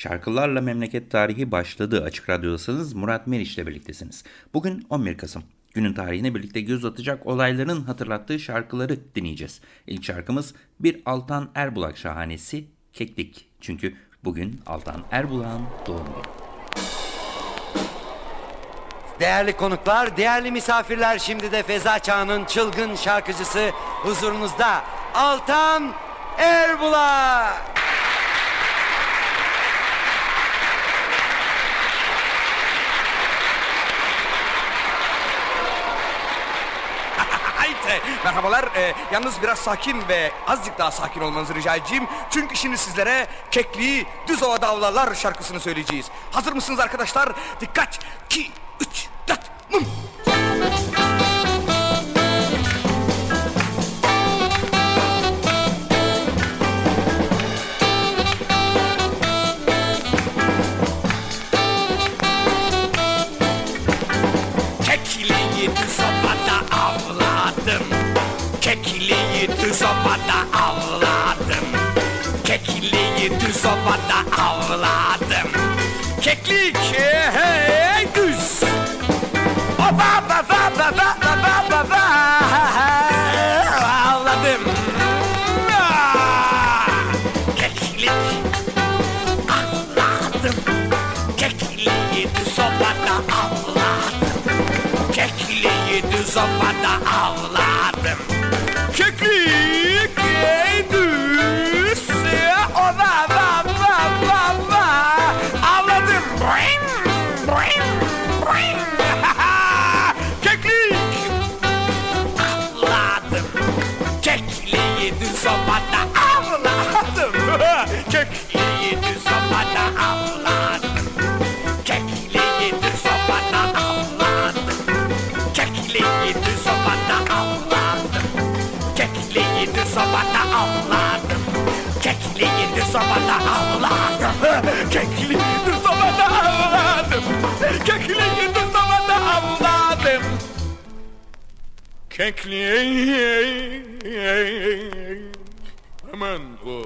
Şarkılarla Memleket Tarihi başladı. Açık Radyo'dasınız. Murat Meriç ile birliktesiniz. Bugün 11 Kasım. Günün tarihine birlikte göz atacak olayların hatırlattığı şarkıları dinleyeceğiz. İlk şarkımız bir Altan Erbulak şahanesi Keklik. Çünkü bugün Altan Erbulak'ın doğum günü. Değerli konuklar, değerli misafirler şimdi de Feza Çağı'nın çılgın şarkıcısı huzurunuzda Altan Erbulak. Merhabalar. Ee, yalnız biraz sakin ve azıcık daha sakin olmanızı rica edeceğim. Çünkü şimdi sizlere Kekli Düz Ova Davlalar şarkısını söyleyeceğiz. Hazır mısınız arkadaşlar? Dikkat! 2, 3, 4, mım! Kekliyi düz sobada avladım. Kekliyi düz sobada avladım. Keklik hey düz. Oba ba ba ba ba ba ba ba ba Avladım. Ah! Keklik. Avladım. Kekliyi düz sobada avladım. Kekliği düz ovada avladım zamanda avladım. Kekliğini zamanda avladım. Kekliğini zamanda avladım. Kekliğini Hemen o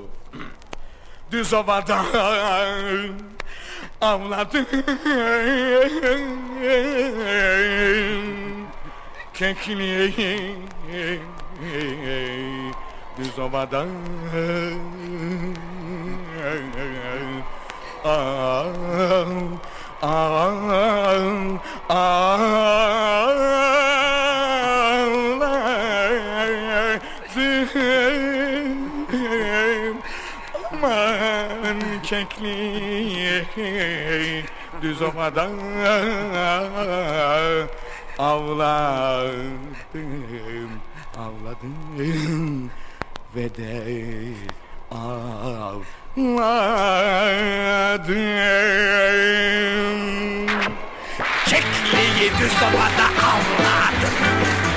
Düz ovada avladım. Kekliğini Düz ovada Aman kekliği düz ovada avladım avladım ve de avladım Kekliği düz ovada avladım.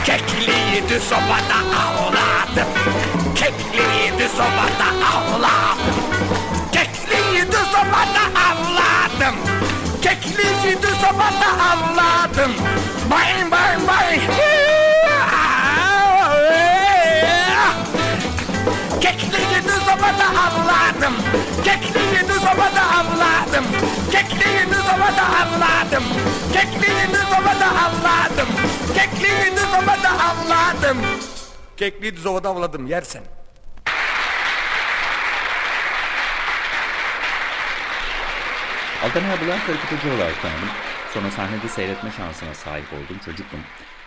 Kekliği düz ovada avladım. Kekliği düz ovada avladım. Kekliği düz ovada avladım. Kekliği düz ovada avladım. Bay bay bay. Kekliği düz ovada avladım Kekliği düz ovada avladım Kekliği düz ovada avladım Kekliği düz ovada avladım Kekliği düz ovada avladım Kekliği düz ovada avladım yersen Altan Erbulak karikatürcü olarak tanıdım. Sonra sahnede seyretme şansına sahip oldum. Çocuktum.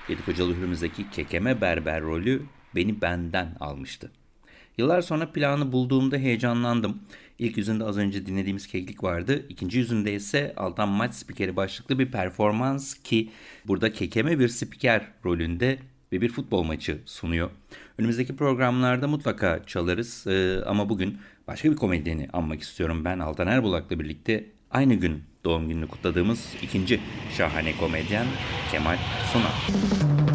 Yedi Kocalı Hürümüzdeki Kekeme Berber rolü beni benden almıştı. Yıllar sonra planı bulduğumda heyecanlandım. İlk yüzünde az önce dinlediğimiz keklik vardı. İkinci yüzünde ise Altan Maç Spikeri başlıklı bir performans ki burada kekeme bir spiker rolünde ve bir futbol maçı sunuyor. Önümüzdeki programlarda mutlaka çalarız Ee, ama bugün başka bir komedyeni anmak istiyorum. Ben Altan Erbulak'la birlikte Aynı gün doğum gününü kutladığımız ikinci şahane komedyen Kemal Sunal.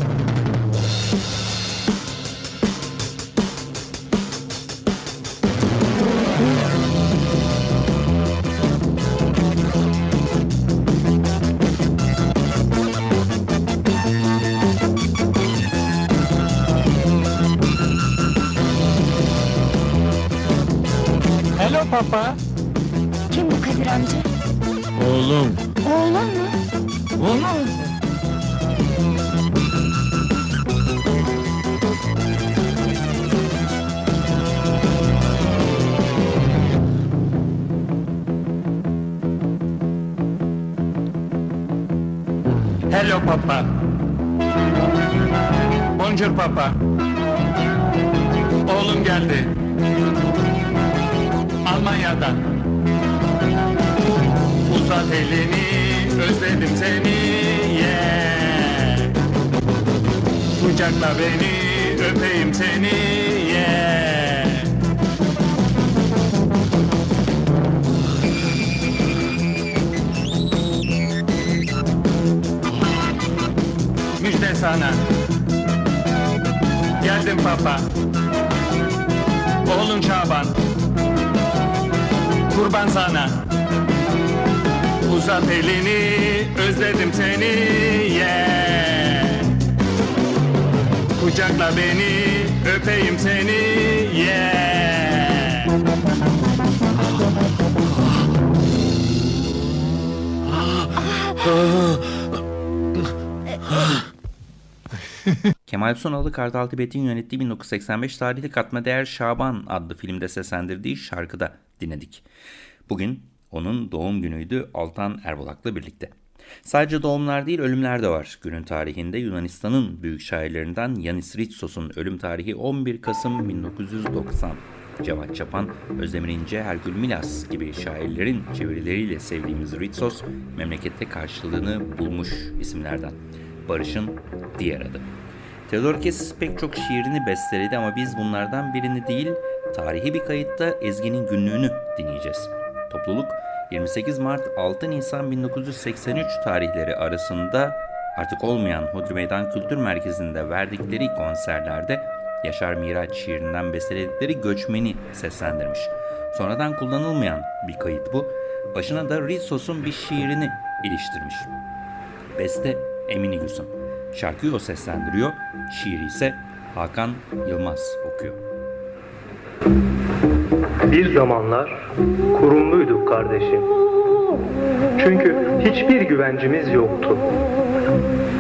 Papa. Kim bu Kadir amca? Oğlum. Oğlum mu? Oğlum. Hello papa. Bonjour papa. Oğlum geldi. Almanya'dan. Uzat elini, özledim seni, yeah. Kucakla beni, öpeyim seni, yeah. Müjde sana. Geldim papa. Oğlun Şaban. Kurban sana. Uzat elini, özledim seni, yeah. Kucakla beni, öpeyim seni, yeah. Kemal Sunal'ı Kartal Tibet'in yönettiği 1985 tarihli Katma Değer Şaban adlı filmde seslendirdiği şarkıda dinledik. Bugün onun doğum günüydü Altan Erbulak'la birlikte. Sadece doğumlar değil ölümler de var. Günün tarihinde Yunanistan'ın büyük şairlerinden Yanis Ritsos'un ölüm tarihi 11 Kasım 1990. Cevat Çapan, Özdemir İnce, Herkül Milas gibi şairlerin çevirileriyle sevdiğimiz Ritsos, memlekette karşılığını bulmuş isimlerden. Barış'ın diğer adı. Theodorakis pek çok şiirini besteledi ama biz bunlardan birini değil, tarihi bir kayıtta Ezgi'nin günlüğünü dinleyeceğiz. Topluluk 28 Mart 6 Nisan 1983 tarihleri arasında artık olmayan Hodri Meydan Kültür Merkezi'nde verdikleri konserlerde Yaşar Miraç şiirinden besteledikleri Göçmen'i seslendirmiş. Sonradan kullanılmayan bir kayıt bu. Başına da Rissos'un bir şiirini iliştirmiş. Beste Emine Gülsün. Şarkıyı o seslendiriyor, şiiri ise Hakan Yılmaz okuyor. Bir zamanlar kurumluyduk kardeşim. Çünkü hiçbir güvencimiz yoktu.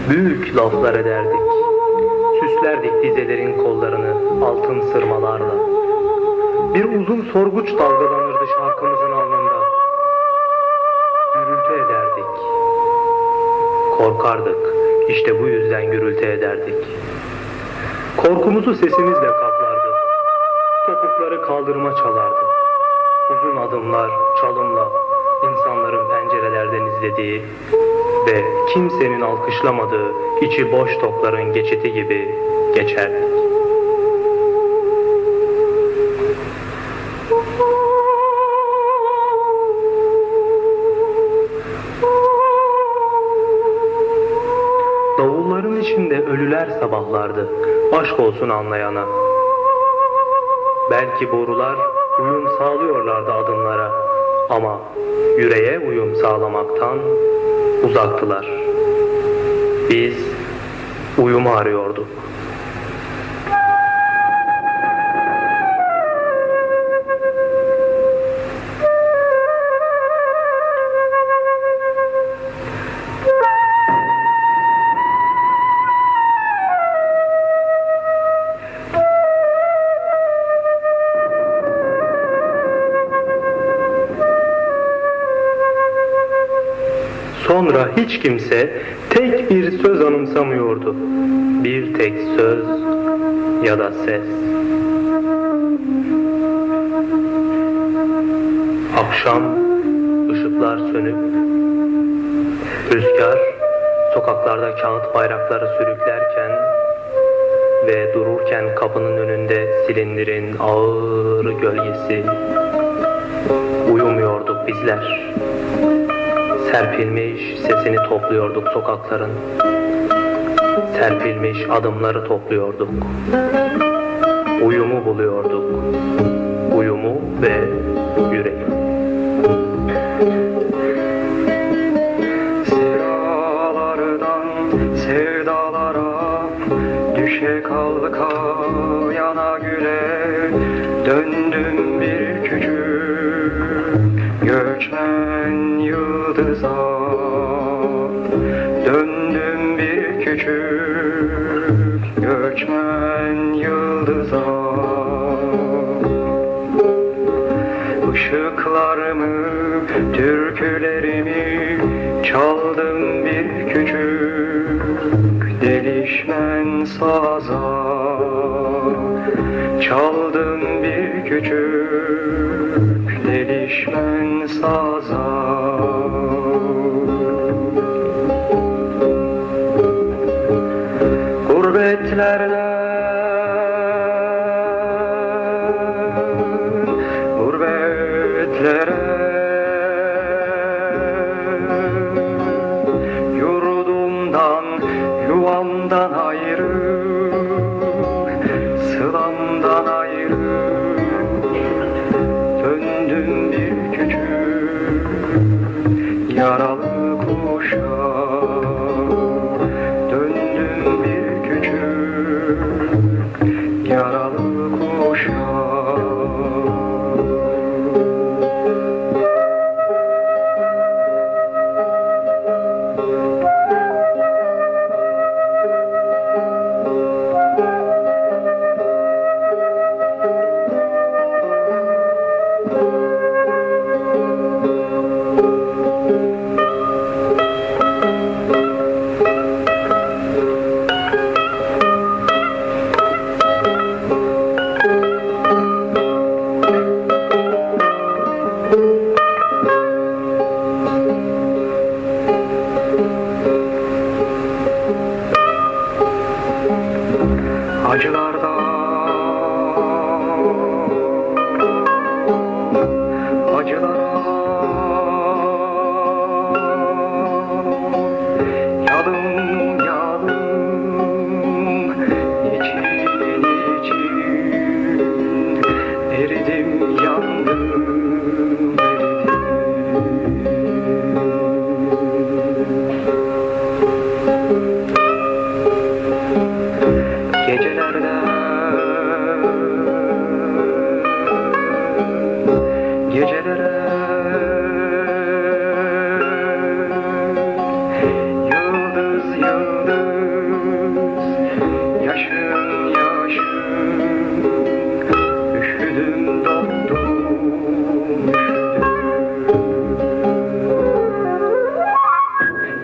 Büyük laflar ederdik. Süslerdik dizelerin kollarını altın sırmalarla. Bir uzun sorguç dalgalanırdı şarkımızın alnında. Gürültü ederdik. Korkardık. İşte bu yüzden gürültü ederdik. Korkumuzu sesimizle kaplardı. Topukları kaldırıma çalardı. Uzun adımlar çalımla insanların pencerelerden izlediği ve kimsenin alkışlamadığı içi boş topların geçiti gibi geçerdik. Davulların içinde ölüler sabahlardı. Aşk olsun anlayana. Belki borular uyum sağlıyorlardı adımlara ama yüreğe uyum sağlamaktan uzaktılar. Biz uyumu arıyorduk. Hiç kimse tek bir söz anımsamıyordu. Bir tek söz ya da ses. Akşam ışıklar sönüp rüzgar sokaklarda kağıt bayrakları sürüklerken ve dururken kapının önünde silindirin ağır gölgesi uyumuyorduk. bizler. Serpilmiş sesini topluyorduk sokakların. Serpilmiş adımları topluyorduk. Uyumu buluyorduk. Uyumu ve türkülerimi çaldım bir küçük delişmen saza. Çaldım bir küçük delişmen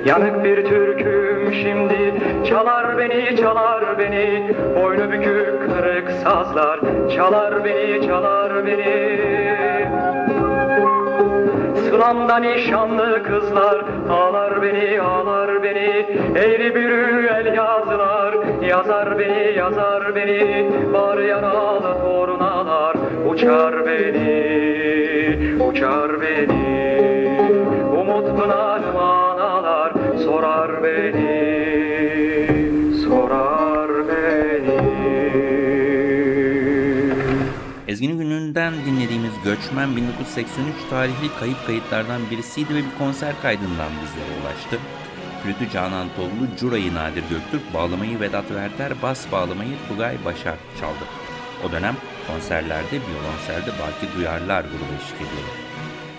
Yanık bir türküm şimdi. Çalar beni çalar beni. Boynu bükük kırık sazlar. Çalar beni çalar beni. Sılamda nişanlı kızlar. Ağlar beni ağlar beni. Eğri bürü el yazılar. Yazar beni yazar beni. Var yaralı tornalar. Uçar beni uçar beni. Umut analar sorar beni sorar beni Ezgi'nin gününden dinlediğimiz Göçmen 1983 tarihli kayıp kayıtlardan birisiydi ve bir konser kaydından bizlere ulaştı. Flütü Canan Tollu, Cura'yı Nadir Göktürk, bağlamayı Vedat Verter, bas bağlamayı Tugay Başar çaldı. O dönem konserlerde violonselde Baki Duyarlar grubu eşlik ediyordu.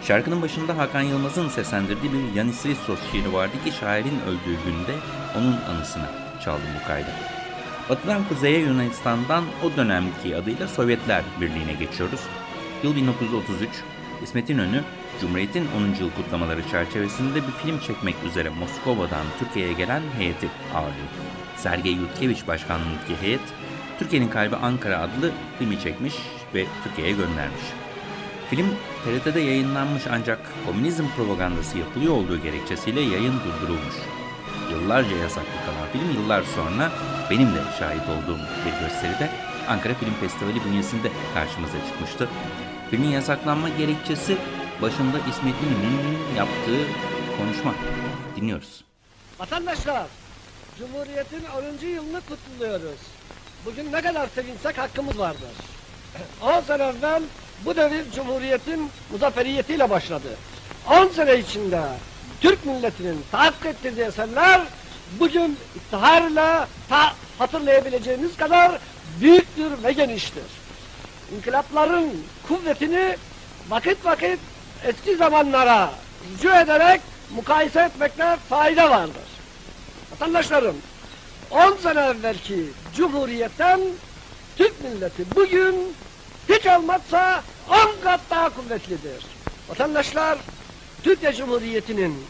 Şarkının başında Hakan Yılmaz'ın seslendirdiği bir Yanis Ristos şiiri vardı ki şairin öldüğü günde onun anısına çaldım bu kaydı. Batıdan kuzeye Yunanistan'dan o dönemki adıyla Sovyetler Birliği'ne geçiyoruz. Yıl 1933, İsmet İnönü, Cumhuriyet'in 10. yıl kutlamaları çerçevesinde bir film çekmek üzere Moskova'dan Türkiye'ye gelen heyeti ağırlıyor. Sergey Yutkeviç başkanlığındaki heyet, Türkiye'nin Kalbi Ankara adlı filmi çekmiş ve Türkiye'ye göndermiş. Film TRT'de yayınlanmış ancak komünizm propagandası yapılıyor olduğu gerekçesiyle yayın durdurulmuş. Yıllarca yasaklı kalan film yıllar sonra benim de şahit olduğum bir gösteride Ankara Film Festivali bünyesinde karşımıza çıkmıştı. Filmin yasaklanma gerekçesi başında İsmet İnönü'nün yaptığı konuşma. Dinliyoruz. Vatandaşlar, Cumhuriyet'in 10. yılını kutluyoruz. Bugün ne kadar sevinsek hakkımız vardır. 10 sene evvel bu devir Cumhuriyet'in muzafferiyetiyle başladı. 10 sene içinde Türk milletinin tahakkuk ettirdiği eserler bugün iftiharla ta hatırlayabileceğiniz kadar büyüktür ve geniştir. İnkılapların kuvvetini vakit vakit eski zamanlara rücu ederek mukayese etmekte fayda vardır. Vatandaşlarım, 10 sene evvelki Cumhuriyet'ten Türk milleti bugün hiç olmazsa 10 kat daha kuvvetlidir. Vatandaşlar, Türkiye Cumhuriyeti'nin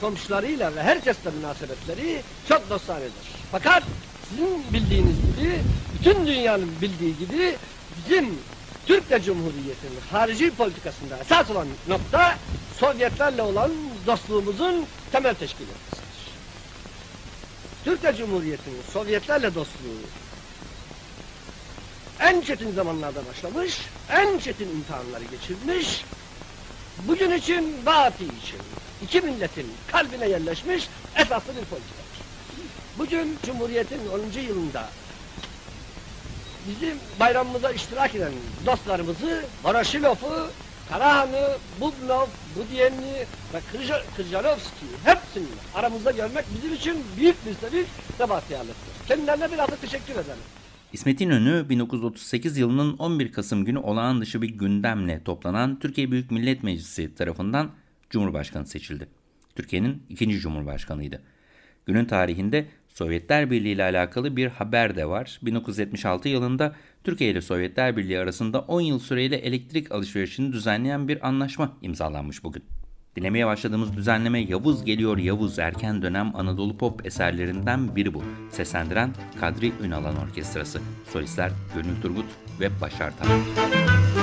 komşularıyla ve herkesle münasebetleri çok dostanedir. Fakat sizin bildiğiniz gibi, bütün dünyanın bildiği gibi bizim Türkiye Cumhuriyeti'nin harici politikasında esas olan nokta Sovyetlerle olan dostluğumuzun temel teşkil etmesidir. Türkiye Cumhuriyeti'nin Sovyetlerle dostluğu en çetin zamanlarda başlamış, en çetin imtihanları geçirmiş, bugün için, Baati için, iki milletin kalbine yerleşmiş esaslı bir politikadır. Bugün Cumhuriyet'in 10. yılında bizim bayramımıza iştirak eden dostlarımızı Voroşilov'u, Karahan'ı, Bubnov, Budiyenli ve Kırja- Kırjalovski hepsini aramızda görmek bizim için büyük bir sevinç ve bahtiyarlıktır. Kendilerine bir adı teşekkür ederim. İsmet İnönü 1938 yılının 11 Kasım günü olağan dışı bir gündemle toplanan Türkiye Büyük Millet Meclisi tarafından Cumhurbaşkanı seçildi. Türkiye'nin ikinci Cumhurbaşkanıydı. Günün tarihinde Sovyetler Birliği ile alakalı bir haber de var. 1976 yılında Türkiye ile Sovyetler Birliği arasında 10 yıl süreyle elektrik alışverişini düzenleyen bir anlaşma imzalanmış bugün. Dinlemeye başladığımız düzenleme Yavuz Geliyor Yavuz erken dönem Anadolu pop eserlerinden biri bu. Seslendiren Kadri Ünalan Orkestrası. Solistler Gönül Turgut ve Başar Taner.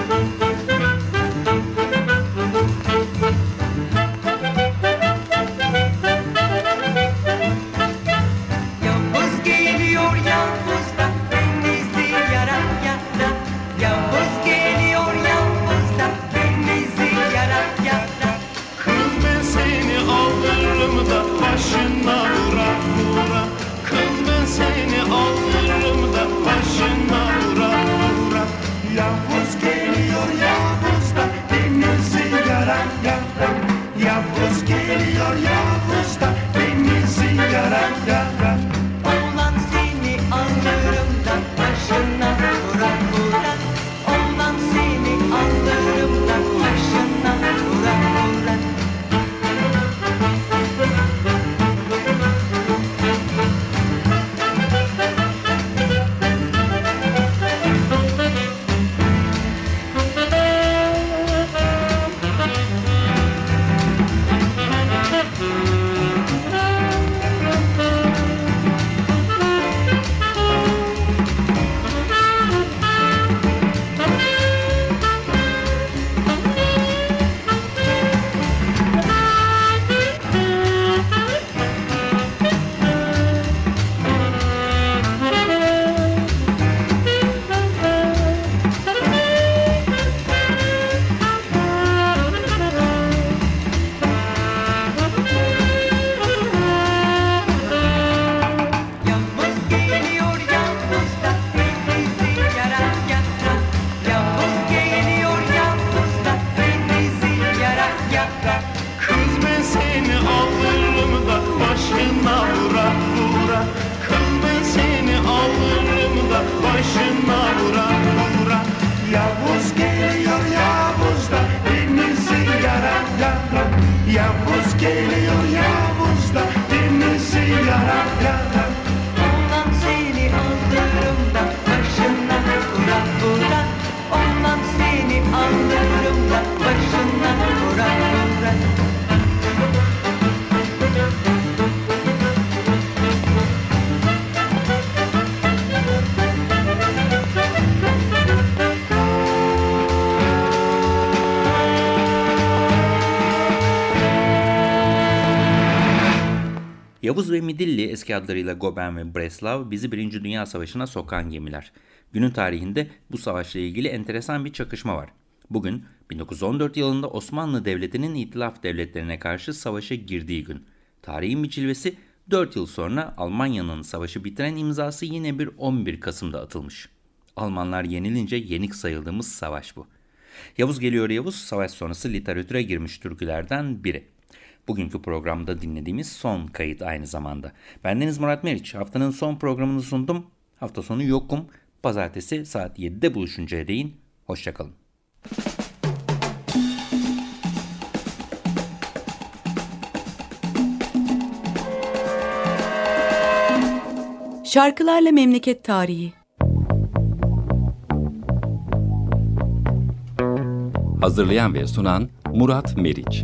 Geliyor Yavuz da denizi yara Yavuz ve Midilli eski adlarıyla Goben ve Breslav bizi Birinci Dünya Savaşı'na sokan gemiler. Günün tarihinde bu savaşla ilgili enteresan bir çakışma var. Bugün 1914 yılında Osmanlı Devleti'nin itilaf devletlerine karşı savaşa girdiği gün. Tarihin bir cilvesi 4 yıl sonra Almanya'nın savaşı bitiren imzası yine bir 11 Kasım'da atılmış. Almanlar yenilince yenik sayıldığımız savaş bu. Yavuz Geliyor Yavuz, savaş sonrası literatüre girmiş türkülerden biri. Bugünkü programda dinlediğimiz son kayıt aynı zamanda. Bendeniz Murat Meriç. Haftanın son programını sundum. Hafta sonu yokum. Pazartesi saat 7'de buluşuncaya değin. Hoşçakalın. Şarkılarla Memleket Tarihi Hazırlayan ve sunan Murat Meriç